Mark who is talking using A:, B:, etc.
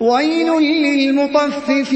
A: ويل للمطففين